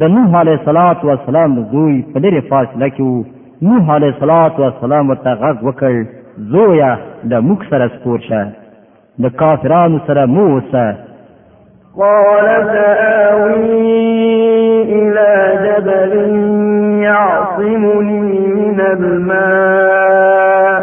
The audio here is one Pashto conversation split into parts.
د نوح علیه الصلاۃ والسلام زوی په لري فاصله کې وو نوح علیه الصلاۃ والسلام ورته غږ وکړ زویا له موږ سره سپور شه د کافرانو سره مو اوسه قال سآوي إلى جبل يعصمني من الماء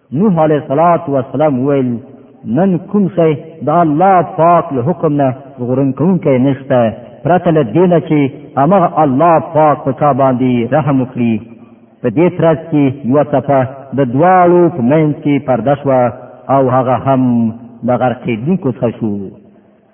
نوح علیه الصلاۃ والسلام ویل نن کوم شی د الله پاک له حکم نه غورن کوونکی نشته پرته له دې نه چې هغه الله پاک په چا باندې رحم وکړي په دې ترڅ کې یو څپه د دواړو په منځ کې پرده شوه او هغه هم د غرقېدونکو څخه شو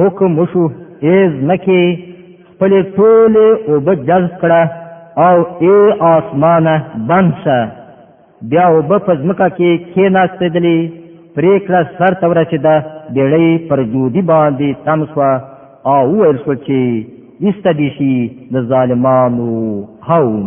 حکم وشو ای ځمکې خپلې ټولې اوبه جذب کړه او ای آسمانه بند شه بیا اوبه په ځمکه کې کېناستېدلې پرېکړه سر ته ورسېده بیړۍ پر جودي باندې تم شوه او وویل شول چې ایسته دې شي د ظالمانو قوم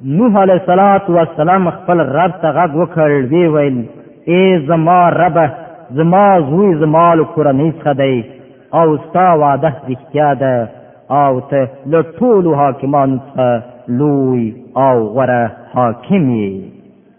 نوح علیه الصلاۃ والسلام خپل رب ته غږ وکړ وی ویل ای زما رب زما زوی زما له کورنۍ څخه دی او ستا وعده رښتیا ده او ته له ټولو حاکمانو څخه لوی او غوره حاکم یې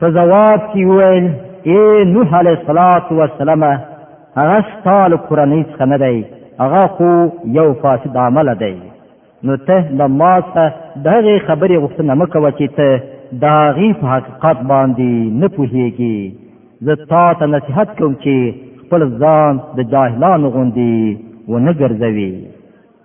په جواب کې وویل اے نوح علیه الصلاۃ والسلام هغه ستاله کورنۍ څخه نه دی هغه خو یو فاسد عمل دی نو ته د ما څخه دغه خبرې غوښتنه مکوه چې ته دا غي په حقیقت باندې نه پوهیږي زه تا ته نصیحت کوم چې خپل ځان د جاهلانو غوندي ونه ګرځوي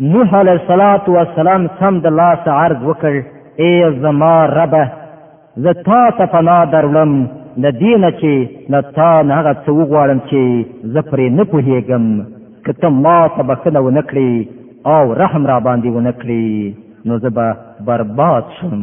نوح علیه الصلاة والسلام سم د لاس عرض وکړ ای زما ربه زه تا ته پناه درولم د دې نه چې له تا نه هغه څه وغواړم چې زه پرې نه پوهېږم که ته ما ته بښنه ونه کړې او رحم را باندې ونه کړې نو زه به برباد شم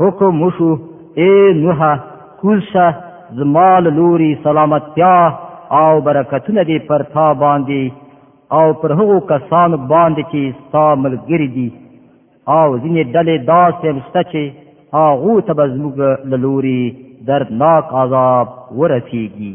حکم وشو اے نوح کوز شه زما له لوري سلامتیا او برکتونه دې پر تا باندې او پر هغو کسانو باندې چې ستا ملګري دي او ځینې ډلې داسې هم شته چې هغو ته به زموږ له لوري دردناک عذاب ورسیږي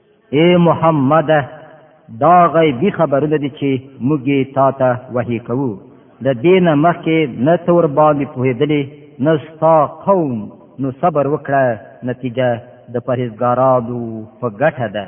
اے محمد دا غیبی خبرونه دي چې موږ یې تا ته وحی کوو د دې نه مخکې نه ته ورباندې پوهېدلې نه ستا قوم نو صبر وکړه نتیجه د پرهېزګارانو په ګټه ده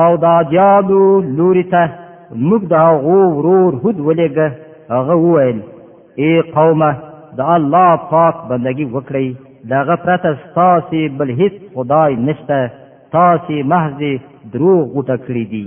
او د عادیانو لوري ته موږ د هغو ورور هود ولېږه هغه وویل ای قومه د الله پاک بندگی وکړئ دغه پرته ستاسې بل هیڅ خدای نشته تاسې محض دروغ غوټه کړي دي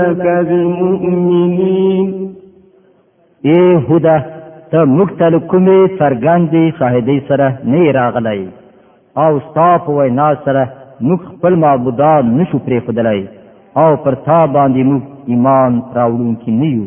لك بمؤمنين اے هدا ته موږ ته کومې څرګندې شاهدۍ سره نه راغلی او ستا په وینا سره موږ خپل معبودان نشو پرېښودلی او پر تا باندې موږ ایمان راوړونکي نه یو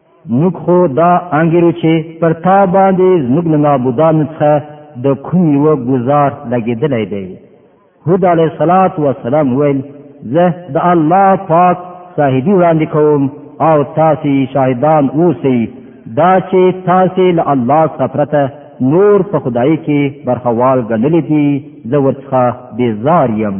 موږ خو دا انګیرو چې پر تا باندې زموږ له معبودانو څخه د کوم یو گزار لګېدلی دی هود علیه الصلاة والسلام ویل زه د الله پاک صاحبي وړاندې کوم او تاسو شاهدان اوسئ دا چې تاسو له الله څخه پرته نور په خدای کې برخوال غنلې دي زه ورڅخه بیزار یم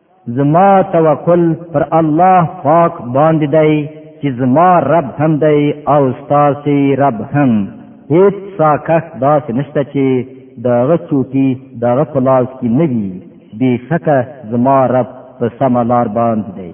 زما توکل پر الله پاک باندې دی چې زما رب هم دی او ستاسو رب هم هیڅ ساکښ داسې نشته چې دغه چوټي دغه په لاس کې نه وي بېشکه زما رب په سمه لار باندې دی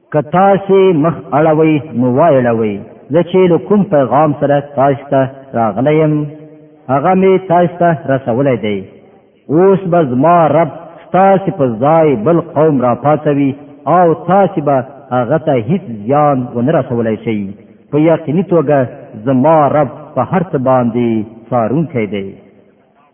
که تاسو مخ اړوي نو وایړوي زه چې له کوم پیغام سره تاسو ته راغلی یم هغه می تاسو ته رسولی دی اوس به زما رب تاسو په ځای بل قوم را پاتوي او تاسو به هغه ته هیڅ زیان ونه رسولای شئ په یقیني توګه زما رب په هر څه باندې څارونکی دی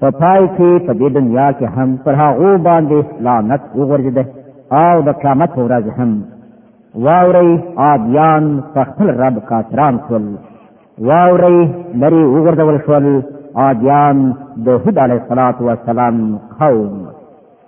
په پای کې په دې دنیا کې هم پر هغه باندې لعنت وګرځیده او د قیامت ورځ هم واوري عادیان په خپل رب کافران شول واوري لري وګرځول شول عادیان د هود علیه السلام قوم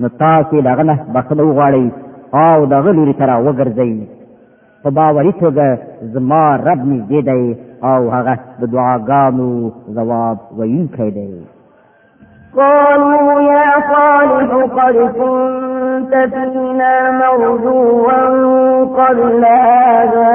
نو تاسو دغه نه بخنه وغواړئ او دغه لوري ته راوګرځئ په باوري توګه زما رب نږدې دی او هغه د دعاګانو ځواب ویونکی دی قالوا يا صالح قد كنت فينا مرجوا قبل هذا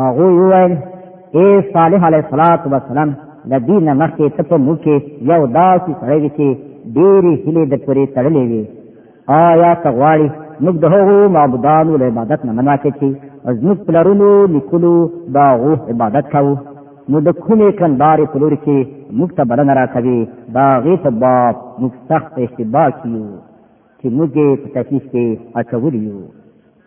هغه وویل اے صالح علیه الصلاۃ والسلام د دې نه مخکې ته په موږ کې یو داسې سړی دی چې ډېرې هیلې د پرې تړلې وي آیا ته غواړي موږ د هغو معبودانو له عبادت نه منع کړي چې زموږ پلرونو نیکونو د هغو عبادت کوو نو د کومې کندارې په لوري کې موږ ته بلنه راکوي د هغې په باب موږ سخت اشتباه کیو چې موږ یې په تکلیف کې اچولي یو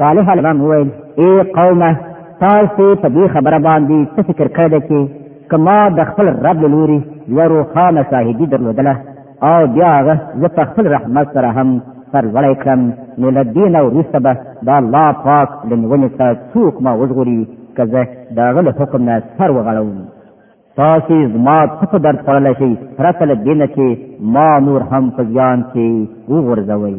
صالح علیه السلام وویل ای قومه تاسو په دې خبره باندې څه فکر کړی چې کما د خپل رب له لوري یو روښانه شاهدي درلودله او بیا هغه زه په خپل رحمت سره هم سرلوړی کړم نو له دې نه وروسته به د الله پاک له نیونې څخه څوک ما وژغوري که زه د هغه له حکم نه سر وغړوم تاسو زما څه درد خوړلی شئ پرته له دې نه چې ما نور هم په زیان کې وغورځوئ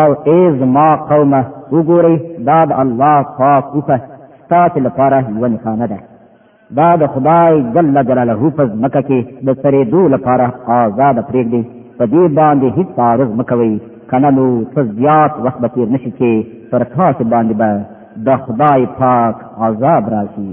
او ای زما قومه وګورئ دا د الله پاک اوښه ستاسې لپاره یوه نښانه ده دا د خدای جل جلاله په ځمکه کې د څرېدو لپاره آزاده پرېږدئ په دې باندې هیڅ عارض مه کوئ که نه نو څه زیات وخت به تېر نه شي چې پر تاسې باندې به د خدای پاک عذاب راشي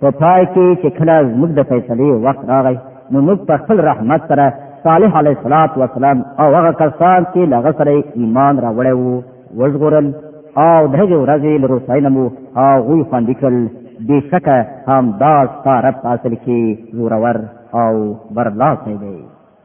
په پای کې چې کله موږ د فیصلې وخت راغی نو موږ په خپل رحمت سره صالح علیه الصلاۃ والسلام او هغه کسان چې لغه سره ایمان راوړی وو وژغورل او دغه ورځې له روساینه مو هغوی خوندي کړل بېشکه همدا ستا رب په اصل کې زورور او برلاسی دی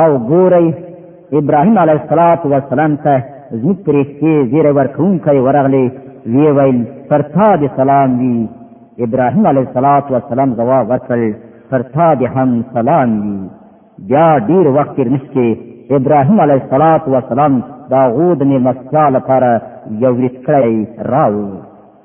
او ګورئ ابراهیم علیه السلام ته زموږ پرېښتې زیری ورکوونکی ورغلی ویې ویل پر تا د سلام وي ابراهیم علیه السلام ځواب ورکړ پر تا د هم سلام وي بیا ډیر وخت تېر مخکې ابراهیم علیه السلام د هغو د مېلمستیا لپاره یو وریت کړی راوړ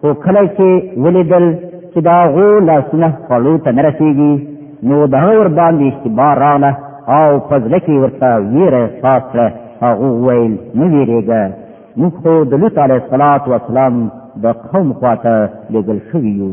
خو کله چې ولیدل چې دا غو لاسونه خوړو ته نه رسېږي نو د هغه ور باندې اشتباه راغله او په زړه کې ورته ویره احساس کړه هغه ویل نه ویرېږه موږ خو د لوط علیه السلام د قوم خواته لېږل شوي یو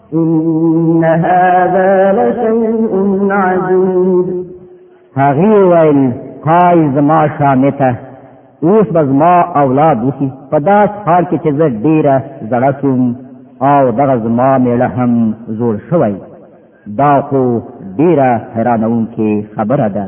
ان هذا لشيء عجيب هغه ویل قای زما شامته اوس به زما اولاد وسی په داس حال کې چې زه ډیره زړه شوم او دغه زما میړه هم زور شوی دا خو ډیره حیرانونکې خبره ده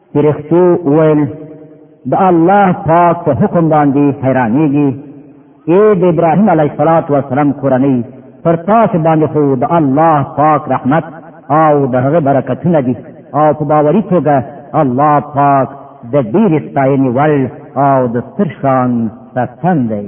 پرښتو ویل د الله پاک په حکم باندې حیرانېږي اے د ابراهیم علیه الصلاۃ والسلام کورنۍ پر تاسو باندې خو د الله پاک رحمت او د هغه برکتونه دي او په باوري توګه الله پاک د ډېر ستاینې وړ او د ستر شان ستن دی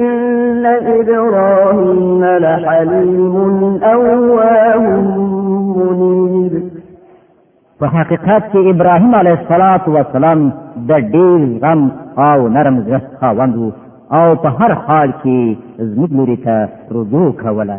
إن إبراهيم لحليم أواه منيب په حقیقت کې ابراهیم علیه السلام د ډېر غم او نرم زړه خاوند او په هر حال کې زموږ لوري ته رجوع کوله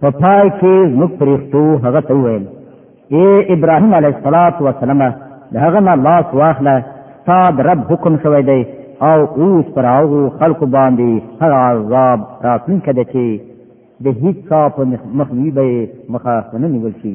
په پای کې موږ پرېښتو هغه ته وویل اے ابراهیم علیه السلام وسلم د هغه نه لاس واخله ستا د رب حکم شوی دی او اوس پر هغو خلکو باندې هغه عذاب راتلونکی دی چې د هیڅ چا په مخنیوي به یې مخه ونه نیول شي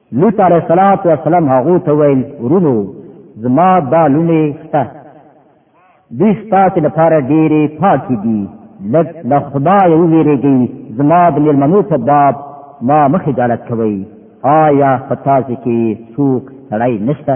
لوط علیه السلام والسلام هغه ته ویل ورونو زما دا لونه شته دوی ستاسو لپاره ډېرې پاکې دي لږ له خدایه وویرېږئ زما د مېلمنو په باب ما مه خجالت کوئ آیا په تاسو کې څوک سړی نشته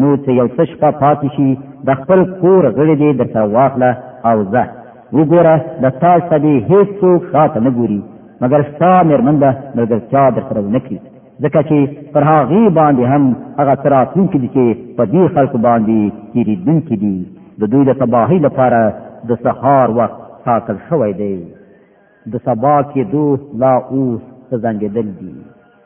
نو چې یو څه شپه پاتې شي د خپل کور غړي دې درته واخله او ځه وګوره د تا څخه دې هېڅوک شاته نه ګوري مګر ستا مېرمن به ملګرتیا درسره ونه کړي ځکه چې پر هغې باندې هم هغه څه راتلونکي دي چې په دې خلکو باندې تېرېدونکي دي د دوی د تباهۍ لپاره د سهار وخت ټاکل شوی دی د سبا کېدو لا اوس ځنډېدل دي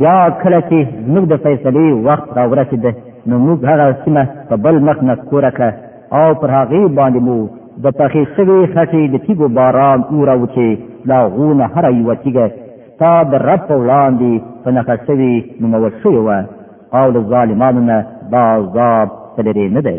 بیا کله چې موږ د فیصلې وخت را ورسېد نو موږ هغه سیمه په بل مخ نه کوره کړه او پر هغې باندې مو د پخې شوې خټې د تیږو باران وراوه چې له هغو نه هره یوه تیږه ستا د رب په وړاندې په نښه شوې نومول شوې وه او له ظالمانو نه دا عذاب څه لرې نه دی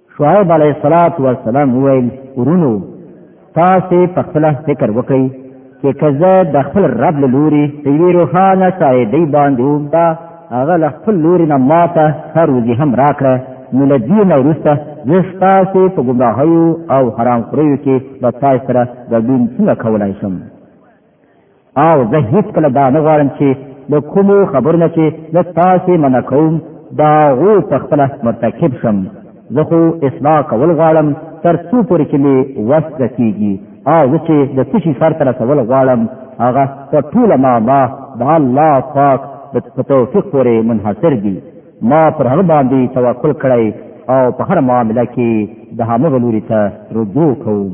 شعیب علیه الصلاۃ والسلام وویل ورونو تاسو په خپل فکر وکړئ چې کزه د خپل رب له لوري په یوه روحانه شاهدۍ باندې ومدا هغه له خپل لوري نه ماته هر وزي هم راکړه نو له دې نه وروسته زه ستاسو په ګمراهیو او حرام خوریو کې له تاسو سره ګډون څنګه کولای شم او زه هیڅ کله دا نه غواړم چې د کومو خبرو نه چې د تاسې منع کوم د هغو په خپله مرتکب شم زه خو اصلاح کول غواړم تر څو پورې چې مې وس رسېږي او زه چې د څه شي سر ته رسول غواړم هغه په ټوله ما ما د الله پاک په توفیق پورې منحصر دي ما پر هغه باندې توکل کړی او په هر معامله کې د هغه لوري ته رجوع کوم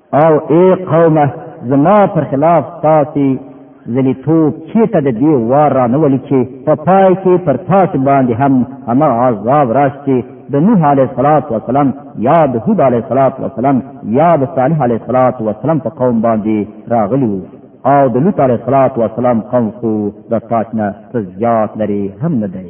او اے قومه زما پر خلاف تاسو زلیتوب چې ته د دې وار را نه ولي چې په پای کې پر تاسو باندې هم هم عذاب راشي د نوح علیه الصلاۃ والسلام یا د هود علیه الصلاۃ والسلام یا د صالح علیه الصلاۃ والسلام په قوم باندې راغلی او د لوط علیه الصلاۃ والسلام قوم خو د تاسو نه زیات لري هم نه دی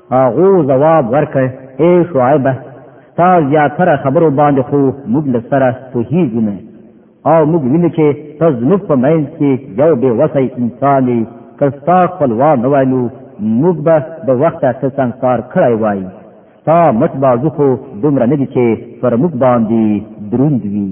هغو ځواب ورکړ اے شعیبه تا زیاتره خبرو باندې خو موږ له سره پوهیږو نه او موږ وینو چې ته زموږ په منځ کې یو بې وسی انسان یې که ستا خپلوان نه وای نو موږ به د وخته څه سنګسار کړی وای ستا مټ بازو خو دومره نه دي چې پر موږ باندې دروند وي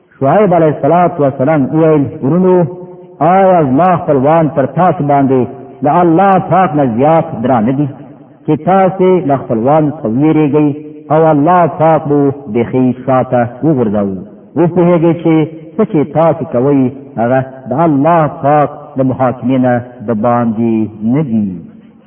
شعیب علیه الصلاۃ والسلام ویل ورونو آیا زما خپلوان پر تاسو باندې د الله پاک نه زیات درانه دي چې تاسو له خپلوان خویریږئ او الله پاک مو بخي شاته وګرځاوي اوس په هغه چې څه چې تاسو کوئ هغه د الله پاک د محاکمې نه د باندې نه دي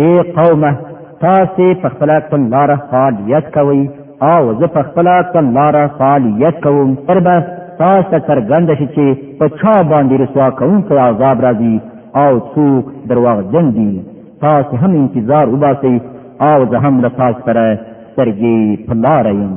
ای قومه تاسو په خپل کړن لار فعالیت کوئ او زه په خپل کړن لار فعالیت کوم پر به تاسو څرګند شي چې په چا باندې رسوا کوونکی عذاب راځي او څوک درواغجن دي تاسو هم انتظار وباسئ او زه هم له تاسو سره سترګې په لاره یم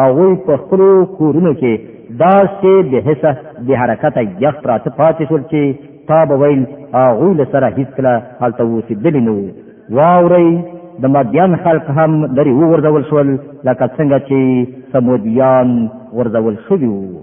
هغوی په خپلو کورونو کې داسې بې حسه بې حرکته یخ پراته پاتې شول چې تا به ویل هغوی له سره هیڅکله هلته اوسېدلي نه وو واورئ د مدیان خلق هم لري وغورځول شول لکه څنګه چې سمودیان غورځول شوي وو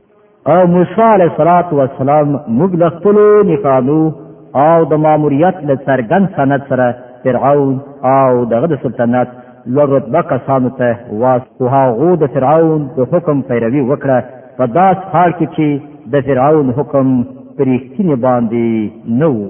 او موسی علیه الصلاۃ والسلام موږ له خپل نښانو او د ماموریت له څرګند سند سره فرعون او دغه د سلطنت لوړ رتبه کسانو ته واس خو هغه د فرعون د حکم پیروي وکړه په داس حال کې چې د فرعون حکم پرېښتینې باندې نه وو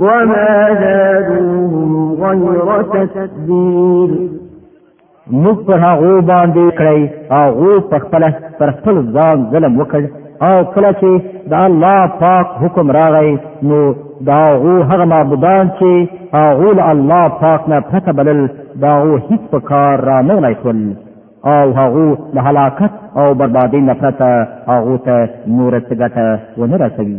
وما زادوهم غير تتبير موږ په هغه باندې کړی هغه په خپل پر خپل ځان ظلم وکړ او کله چې د الله پاک حکم راغی نو دا هغه هغه معبودان چې هغه له الله پاک نه پته بلل دا هغه هیڅ په کار را نه لای کول او هغه له هلاکت او بربادۍ نه پته هغه ته نور څه ګټه ونه رسوي